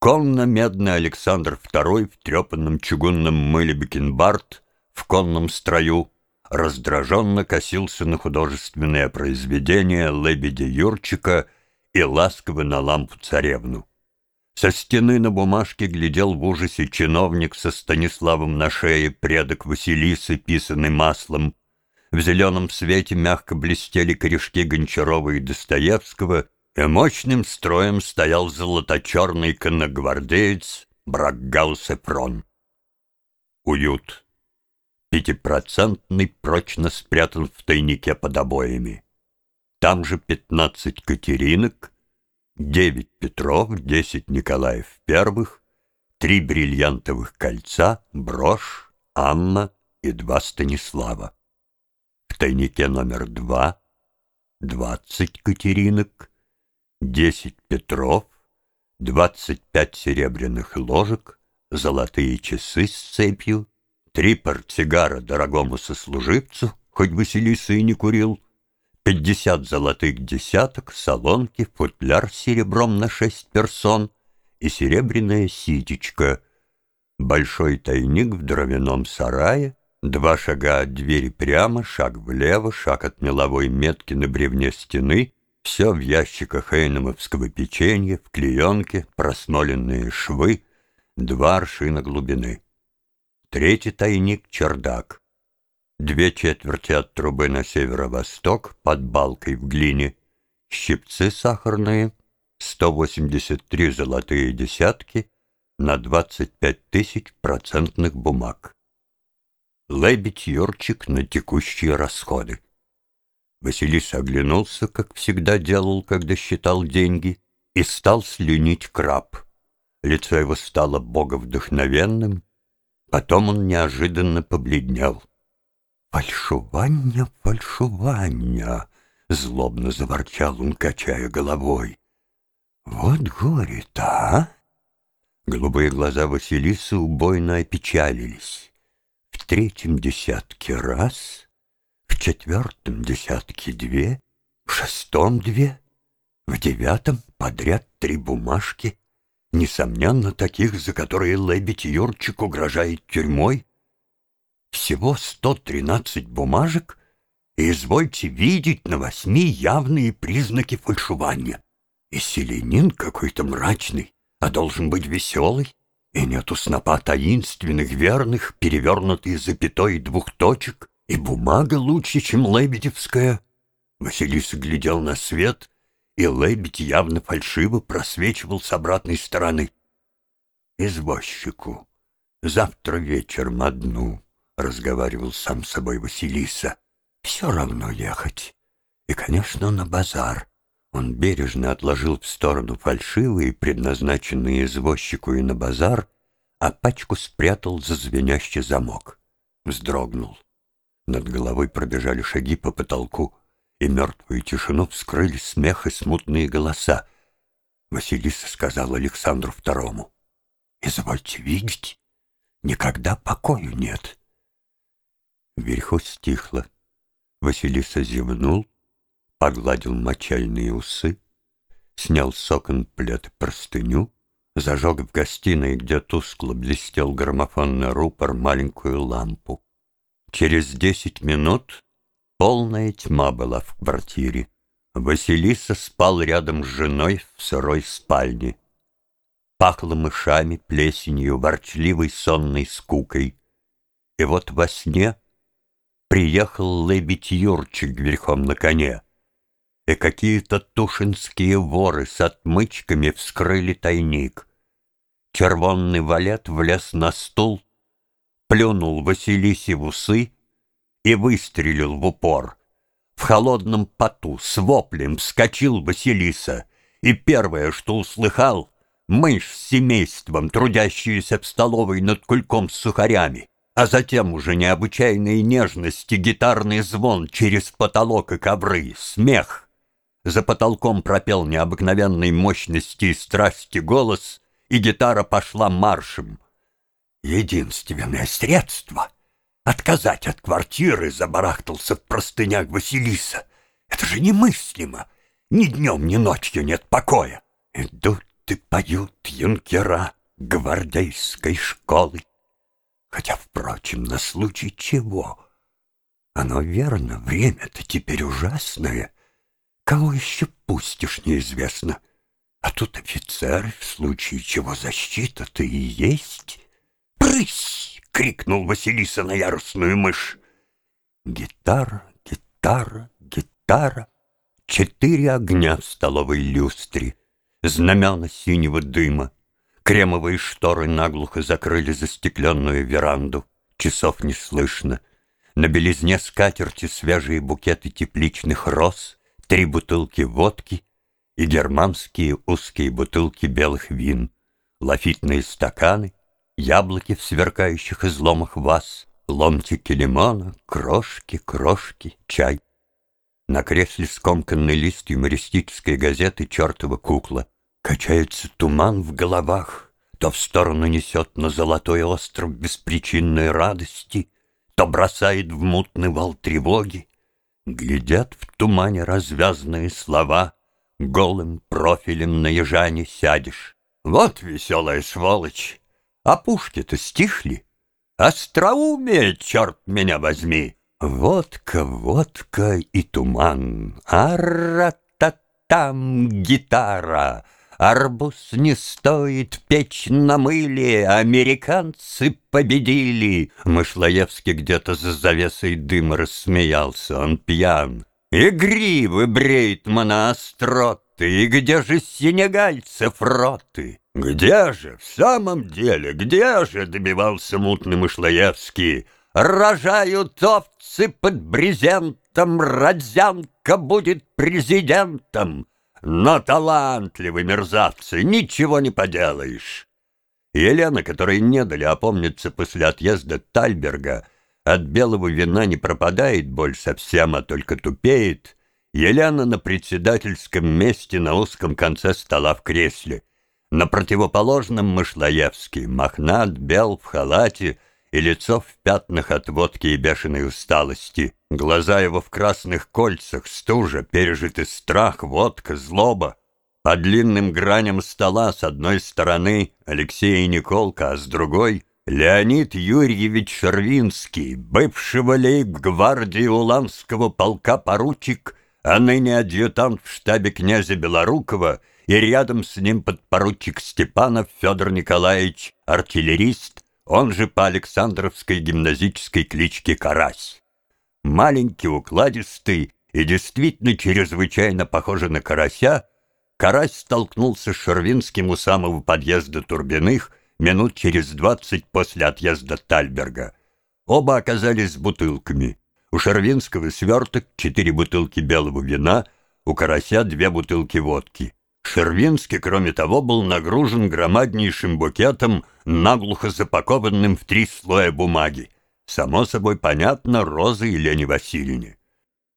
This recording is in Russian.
Конно-медный Александр II в трепанном чугунном мыле бакенбард в конном строю раздраженно косился на художественное произведение Лебедя Юрчика и ласково на лампу царевну. Со стены на бумажке глядел в ужасе чиновник со Станиславом на шее, предок Василисы, писанный маслом. В зеленом свете мягко блестели корешки Гончарова и Достоевского, и мощным строем стоял золото-черный конногвардеец Бракгаус Эфрон. Уют. Пятипроцентный прочно спрятан в тайнике под обоями. Там же пятнадцать Катеринок — девять Петров, десять Николаев первых, три бриллиантовых кольца, брошь, Анна и два Станислава. В тайнике номер два двадцать Катеринок, десять Петров, двадцать пять серебряных ложек, золотые часы с цепью, три портсигара дорогому сослуживцу, хоть Василиса и не курил, Пятьдесят золотых десяток, солонки, футляр с серебром на шесть персон и серебряная ситечка. Большой тайник в дровяном сарае, два шага от двери прямо, шаг влево, шаг от меловой метки на бревне стены, все в ящиках эйномовского печенья, в клеенке, просмоленные швы, два аршина глубины. Третий тайник — чердак. Две четверти от трубы на северо-восток под балкой в глине, щипцы сахарные, 183 золотые десятки на 25 тысяч процентных бумаг. Лебедь Юрчик на текущие расходы. Василис оглянулся, как всегда делал, когда считал деньги, и стал слюнить краб. Лицо его стало боговдохновенным, потом он неожиданно побледнел. «Фальшування, фальшування!» — злобно заворчал он, качая головой. «Вот горе-то, а!» Голубые глаза Василисы убойно опечалились. В третьем десятке раз, четвертом десятке две, в шестом две, в девятом подряд три бумажки, несомненно, таких, за которые Лебедь Юрчик угрожает тюрьмой, всего 113 бумажек, и извольте видеть на восьми явные признаки фальшивания. И селенин какой-то мрачный, а должен быть веселый, и нету снопа таинственных, верных, перевернутых запятой двух точек, и бумага лучше, чем лебедевская. Василиса глядел на свет, и лебедь явно фальшиво просвечивал с обратной стороны. Извозчику завтра вечером одну разговаривал сам с собой Василиса. Все равно ехать. И, конечно, на базар. Он бережно отложил в сторону фальшивые, предназначенные извозчику и на базар, а пачку спрятал за звенящий замок. Вздрогнул. Над головой пробежали шаги по потолку, и мертвую тишину вскрыли смех и смутные голоса. Василиса сказал Александру Второму, «Извольте видеть, никогда покою нет». Вверху стихло. Василиса зевнул, погладил мочальные усы, снял с окон плед и простыню, зажег в гостиной, где тускло блестел граммофонный рупор, маленькую лампу. Через десять минут полная тьма была в квартире. Василиса спал рядом с женой в сырой спальне. Пахло мышами, плесенью, ворчливой сонной скукой. И вот во сне приехал лебедь Юрчик верхом на коне, и какие-то тушинские воры с отмычками вскрыли тайник. Червонный валет влез на стул, плюнул Василисе в усы и выстрелил в упор. В холодном поту с воплем вскочил Василиса, и первое, что услыхал, мышь с семейством, трудящаяся в столовой над кульком с сухарями а затем уже необычайные нежности, гитарный звон через потолок и ковры, смех. За потолком пропел необыкновенной мощности и страсти голос, и гитара пошла маршем. Единственное средство — отказать от квартиры, забарахтался в простынях Василиса. Это же немыслимо. Ни днем, ни ночью нет покоя. Идут и поют юнкера гвардейской школы. Хотя, впрочем, на случай чего? Оно верно, время-то теперь ужасное. Кого еще пустишь, неизвестно. А тут офицер, в случае чего защита-то и есть. «Прысь!» — крикнул Василиса на ярусную мышь. Гитара, гитара, гитара. Четыре огня в столовой люстре. Знамена синего дыма. Кремовые шторы наглухо закрыли застекленную веранду. Часов не слышно. На белизне скатерти свежие букеты тепличных роз, Три бутылки водки и германские узкие бутылки белых вин, Лафитные стаканы, яблоки в сверкающих изломах ваз, Ломтики лимона, крошки, крошки, чай. На кресле скомканный лист юмористической газеты «Чертова кукла». Качается туман в головах, То в сторону несет на золотой остров беспричинной радости, То бросает в мутный вал тревоги. Глядят в тумане развязные слова, Голым профилем на ежане сядешь. Вот веселая сволочь! А пушки-то стихли. Остроумие, черт меня возьми! Водка, водка и туман, ара-та-там гитара — Арбуз не стоит печь на мыле, Американцы победили. Мышлоевский где-то за завесой дыма рассмеялся, он пьян. Игривы бреет моноостроты, И где же сенегальцев роты? Где же, в самом деле, где же, добивался мутный Мышлоевский, Рожают овцы под брезентом, Родзянка будет президентом. Но талантливы мерзавцы, ничего не поделаешь. Елена, которой не дали опомниться после отъезда Тальберга, от белого вина не пропадает боль совсем, а только тупеет. Елена на председательском месте на узком конце стола в кресле. На противоположном Мышлоевский, мохнат, бел, в халате — и лицо в пятнах от водки и бешеной усталости. Глаза его в красных кольцах, стужа, пережитый страх, водка, злоба. По длинным граням стола с одной стороны Алексей Николка, а с другой — Леонид Юрьевич Шервинский, бывшего лейб-гвардии Уланского полка поручик, а ныне адъютант в штабе князя Белорукова, и рядом с ним подпоручик Степанов Федор Николаевич, артиллерист, он же по Александровской гимназической кличке Карась. Маленький, укладистый и действительно чрезвычайно похожий на карася, Карась столкнулся с Шервинским у самого подъезда Турбиных минут через двадцать после отъезда Тальберга. Оба оказались с бутылками. У Шервинского сверток, четыре бутылки белого вина, у Карася две бутылки водки. Шервинский, кроме того, был нагружен громаднейшим букетом, наглухо запакованным в три слоя бумаги. Само собой понятно, Розы Елене Васильевне.